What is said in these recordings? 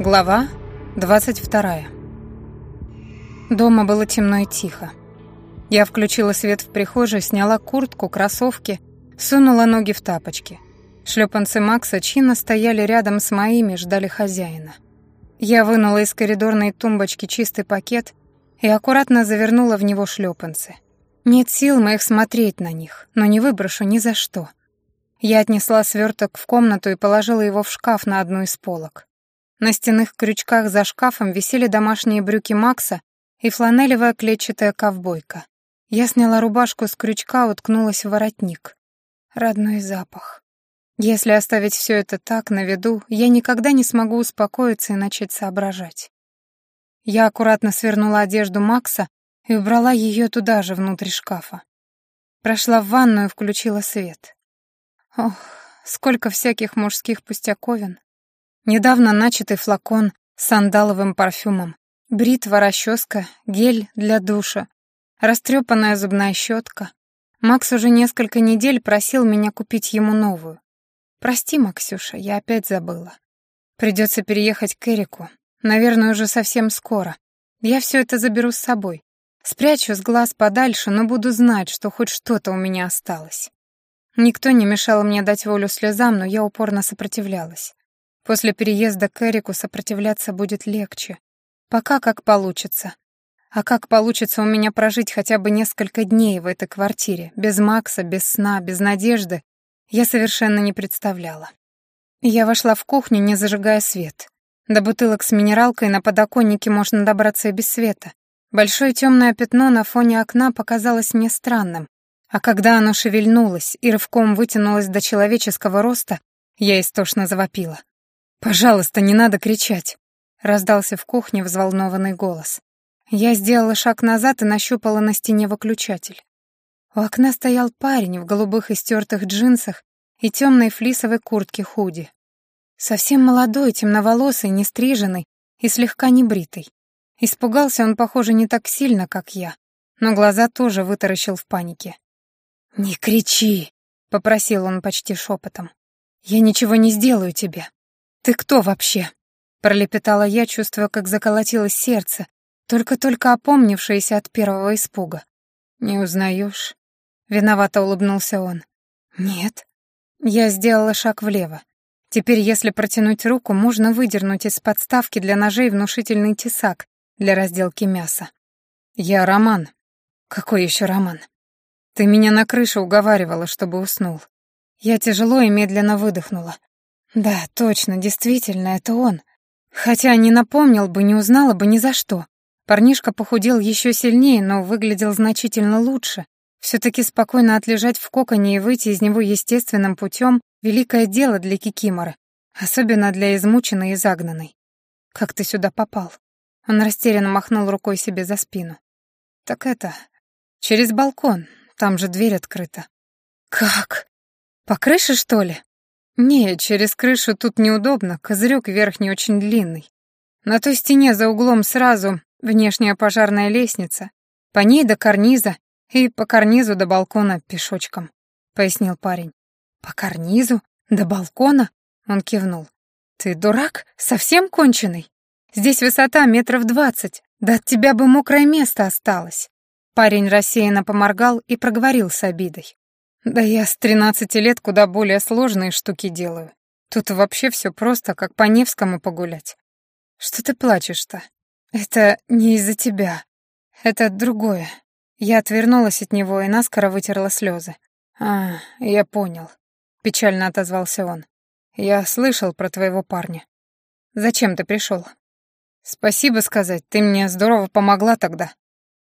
Глава 22. Дома было темно и тихо. Я включила свет в прихожей, сняла куртку, кроссовки, сунула ноги в тапочки. Шлепанцы Макса чинно стояли рядом с моими, ждали хозяина. Я вынула из коридорной тумбочки чистый пакет и аккуратно завернула в него шлепанцы. Нет сил моих смотреть на них, но не выброшу ни за что. Я отнесла сверток в комнату и положила его в шкаф на одну из полок. На стенных крючках за шкафом висели домашние брюки Макса и фланелевая клетчатая ковбойка. Я сняла рубашку с крючка, уткнулась в воротник. Родной запах. Если оставить все это так, на виду, я никогда не смогу успокоиться и начать соображать. Я аккуратно свернула одежду Макса и убрала ее туда же, внутрь шкафа. Прошла в ванную, включила свет. Ох, сколько всяких мужских пустяковин. Недавно начатый флакон с сандаловым парфюмом, бритва, расческа, гель для душа, растрепанная зубная щетка. Макс уже несколько недель просил меня купить ему новую. Прости, Максюша, я опять забыла. Придется переехать к Эрику. Наверное, уже совсем скоро. Я все это заберу с собой. Спрячу с глаз подальше, но буду знать, что хоть что-то у меня осталось. Никто не мешал мне дать волю слезам, но я упорно сопротивлялась. После переезда к Эрику сопротивляться будет легче. Пока как получится. А как получится у меня прожить хотя бы несколько дней в этой квартире, без Макса, без сна, без надежды, я совершенно не представляла. Я вошла в кухню, не зажигая свет. До бутылок с минералкой на подоконнике можно добраться и без света. Большое темное пятно на фоне окна показалось мне странным, а когда оно шевельнулось и рывком вытянулось до человеческого роста, я истошно завопила. «Пожалуйста, не надо кричать!» — раздался в кухне взволнованный голос. Я сделала шаг назад и нащупала на стене выключатель. У окна стоял парень в голубых истертых джинсах и темной флисовой куртке худи. Совсем молодой, темноволосый, нестриженный и слегка небритый. Испугался он, похоже, не так сильно, как я, но глаза тоже вытаращил в панике. «Не кричи!» — попросил он почти шепотом. «Я ничего не сделаю тебе. «Ты кто вообще?» — пролепетала я, чувствуя, как заколотилось сердце, только-только опомнившееся от первого испуга. «Не узнаешь?» — виновато улыбнулся он. «Нет». Я сделала шаг влево. Теперь, если протянуть руку, можно выдернуть из подставки для ножей внушительный тесак для разделки мяса. «Я Роман». «Какой еще Роман?» «Ты меня на крыше уговаривала, чтобы уснул». Я тяжело и медленно выдохнула. Да, точно, действительно, это он. Хотя не напомнил бы, не узнала бы ни за что. Парнишка похудел еще сильнее, но выглядел значительно лучше. Все-таки спокойно отлежать в коконе и выйти из него естественным путем — великое дело для Кикиморы, особенно для измученной и загнанной. «Как ты сюда попал?» Он растерянно махнул рукой себе за спину. «Так это... Через балкон, там же дверь открыта». «Как? По крыше, что ли?» «Не, через крышу тут неудобно, козырек верхний очень длинный. На той стене за углом сразу внешняя пожарная лестница, по ней до карниза и по карнизу до балкона пешочком», — пояснил парень. «По карнизу? До балкона?» — он кивнул. «Ты дурак? Совсем конченый? Здесь высота метров двадцать, да от тебя бы мокрое место осталось». Парень рассеянно поморгал и проговорил с обидой. Да я с тринадцати лет куда более сложные штуки делаю. Тут вообще все просто, как по Невскому погулять. Что ты плачешь-то? Это не из-за тебя. Это другое. Я отвернулась от него и наскоро вытерла слезы. «А, я понял», — печально отозвался он. «Я слышал про твоего парня. Зачем ты пришел? «Спасибо сказать, ты мне здорово помогла тогда».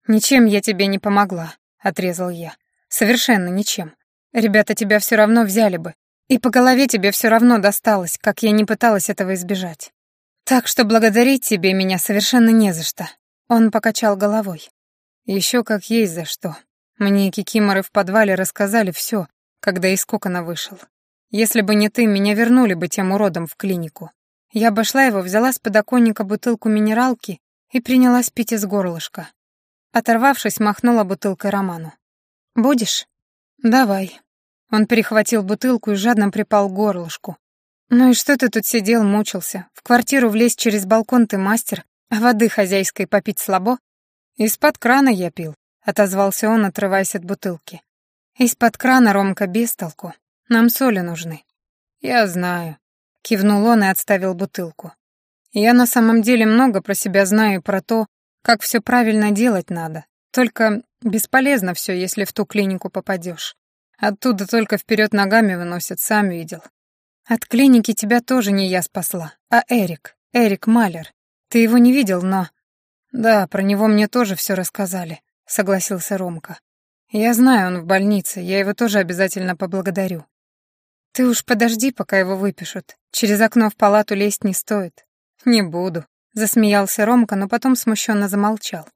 «Ничем я тебе не помогла», — отрезал я. «Совершенно ничем. Ребята тебя все равно взяли бы. И по голове тебе все равно досталось, как я не пыталась этого избежать. Так что благодарить тебе меня совершенно не за что. Он покачал головой. Еще как есть за что. Мне кикиморы в подвале рассказали все, когда из кокона вышел. Если бы не ты, меня вернули бы тем уродом в клинику. Я обошла его, взяла с подоконника бутылку минералки и принялась пить из горлышка. Оторвавшись, махнула бутылкой Роману. «Будешь?» «Давай», он перехватил бутылку и жадно припал к горлышку. «Ну и что ты тут сидел, мучился? В квартиру влезть через балкон ты мастер, а воды хозяйской попить слабо?» «Из-под крана я пил», — отозвался он, отрываясь от бутылки. «Из-под крана, Ромка, без толку. Нам соли нужны». «Я знаю», — кивнул он и отставил бутылку. «Я на самом деле много про себя знаю и про то, как все правильно делать надо. Только бесполезно все, если в ту клинику попадешь. Оттуда только вперед ногами выносят, сам видел. От клиники тебя тоже не я спасла, а Эрик, Эрик Малер. Ты его не видел, но... Да, про него мне тоже все рассказали, согласился Ромка. Я знаю, он в больнице, я его тоже обязательно поблагодарю. Ты уж подожди, пока его выпишут. Через окно в палату лезть не стоит. Не буду, засмеялся Ромка, но потом смущенно замолчал.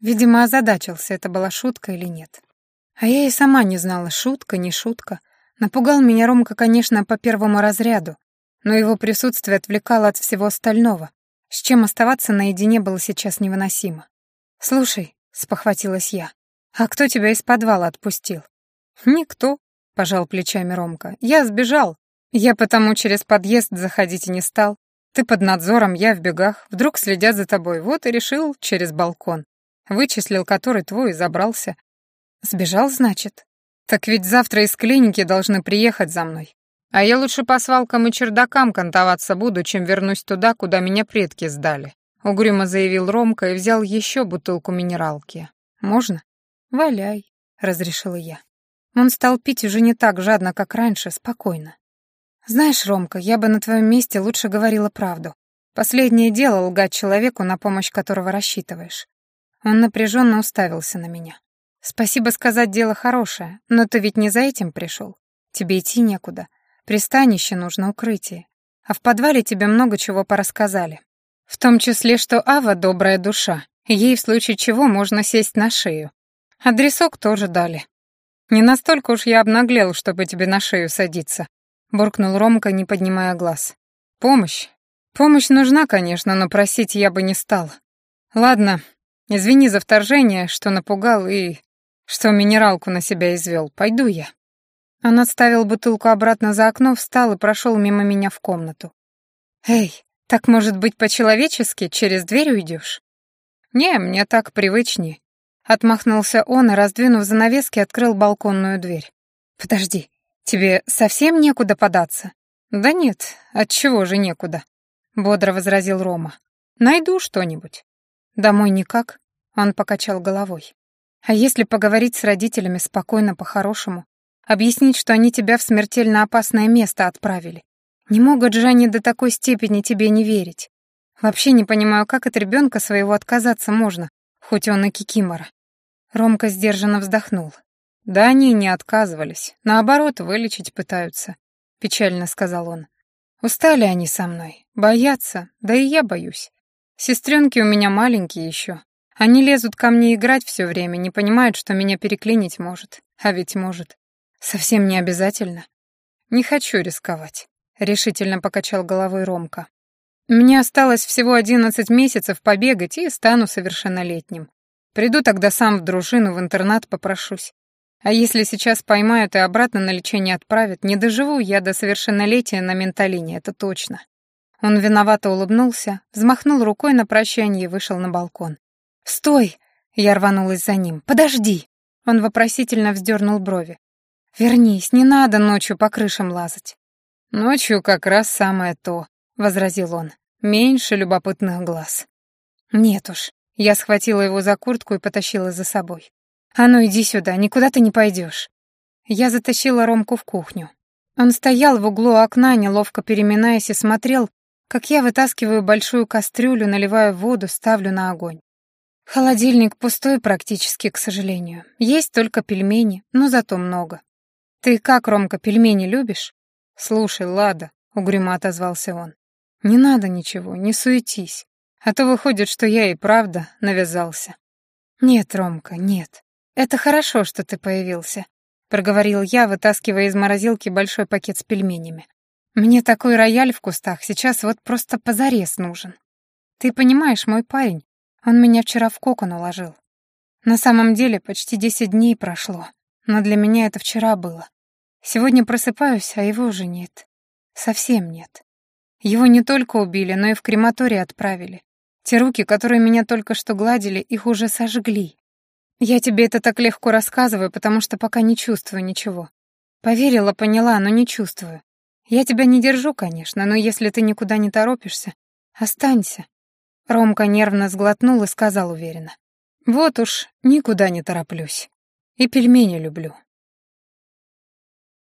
Видимо, озадачился, это была шутка или нет. А я и сама не знала, шутка, не шутка. Напугал меня Ромка, конечно, по первому разряду, но его присутствие отвлекало от всего остального, с чем оставаться наедине было сейчас невыносимо. «Слушай», — спохватилась я, — «а кто тебя из подвала отпустил?» «Никто», — пожал плечами Ромка. «Я сбежал. Я потому через подъезд заходить и не стал. Ты под надзором, я в бегах. Вдруг следят за тобой. Вот и решил через балкон. Вычислил, который твой, и забрался. Сбежал, значит? Так ведь завтра из клиники должны приехать за мной. А я лучше по свалкам и чердакам кантоваться буду, чем вернусь туда, куда меня предки сдали. Угрюмо заявил Ромка и взял еще бутылку минералки. «Можно?» «Валяй», — разрешила я. Он стал пить уже не так жадно, как раньше, спокойно. «Знаешь, Ромка, я бы на твоем месте лучше говорила правду. Последнее дело лгать человеку, на помощь которого рассчитываешь». Он напряженно уставился на меня. Спасибо сказать дело хорошее, но ты ведь не за этим пришел. Тебе идти некуда. Пристанище нужно укрытие. А в подвале тебе много чего порассказали. В том числе, что Ава — добрая душа, ей в случае чего можно сесть на шею. Адресок тоже дали. Не настолько уж я обнаглел, чтобы тебе на шею садиться, буркнул Ромка, не поднимая глаз. Помощь. Помощь нужна, конечно, но просить я бы не стал. Ладно, извини за вторжение, что напугал и что минералку на себя извел. Пойду я». Он отставил бутылку обратно за окно, встал и прошел мимо меня в комнату. «Эй, так, может быть, по-человечески через дверь уйдешь?» «Не, мне так привычнее». Отмахнулся он и, раздвинув занавески, открыл балконную дверь. «Подожди, тебе совсем некуда податься?» «Да нет, отчего же некуда?» — бодро возразил Рома. «Найду что-нибудь». «Домой никак?» — он покачал головой. А если поговорить с родителями спокойно, по-хорошему, объяснить, что они тебя в смертельно опасное место отправили? Не могут же они до такой степени тебе не верить. Вообще не понимаю, как от ребенка своего отказаться можно, хоть он и кикимора. Ромка сдержанно вздохнул. «Да они не отказывались. Наоборот, вылечить пытаются», — печально сказал он. «Устали они со мной. Боятся. Да и я боюсь. Сестренки у меня маленькие еще. Они лезут ко мне играть все время, не понимают, что меня переклинить может. А ведь может. Совсем не обязательно. Не хочу рисковать, решительно покачал головой Ромка. Мне осталось всего одиннадцать месяцев побегать и стану совершеннолетним. Приду тогда сам в дружину, в интернат попрошусь. А если сейчас поймают и обратно на лечение отправят, не доживу я до совершеннолетия на менталине, это точно. Он виновато улыбнулся, взмахнул рукой на прощание и вышел на балкон. «Стой!» — я рванулась за ним. «Подожди!» Он вопросительно вздернул брови. «Вернись, не надо ночью по крышам лазать». «Ночью как раз самое то», — возразил он. «Меньше любопытных глаз». «Нет уж». Я схватила его за куртку и потащила за собой. «А ну иди сюда, никуда ты не пойдешь». Я затащила Ромку в кухню. Он стоял в углу окна, неловко переминаясь, и смотрел, как я вытаскиваю большую кастрюлю, наливаю воду, ставлю на огонь. Холодильник пустой практически, к сожалению. Есть только пельмени, но зато много. Ты как, Ромка, пельмени любишь? Слушай, Лада, угрюмо отозвался он. Не надо ничего, не суетись. А то выходит, что я и правда навязался. Нет, Ромка, нет. Это хорошо, что ты появился, проговорил я, вытаскивая из морозилки большой пакет с пельменями. Мне такой рояль в кустах сейчас вот просто позарез нужен. Ты понимаешь, мой парень, он меня вчера в кокон уложил. На самом деле почти десять дней прошло, но для меня это вчера было. Сегодня просыпаюсь, а его уже нет. Совсем нет. Его не только убили, но и в крематорий отправили. Те руки, которые меня только что гладили, их уже сожгли. Я тебе это так легко рассказываю, потому что пока не чувствую ничего. Поверила, поняла, но не чувствую. Я тебя не держу, конечно, но если ты никуда не торопишься, останься. Ромка нервно сглотнул и сказал уверенно. Вот уж никуда не тороплюсь. И пельмени люблю.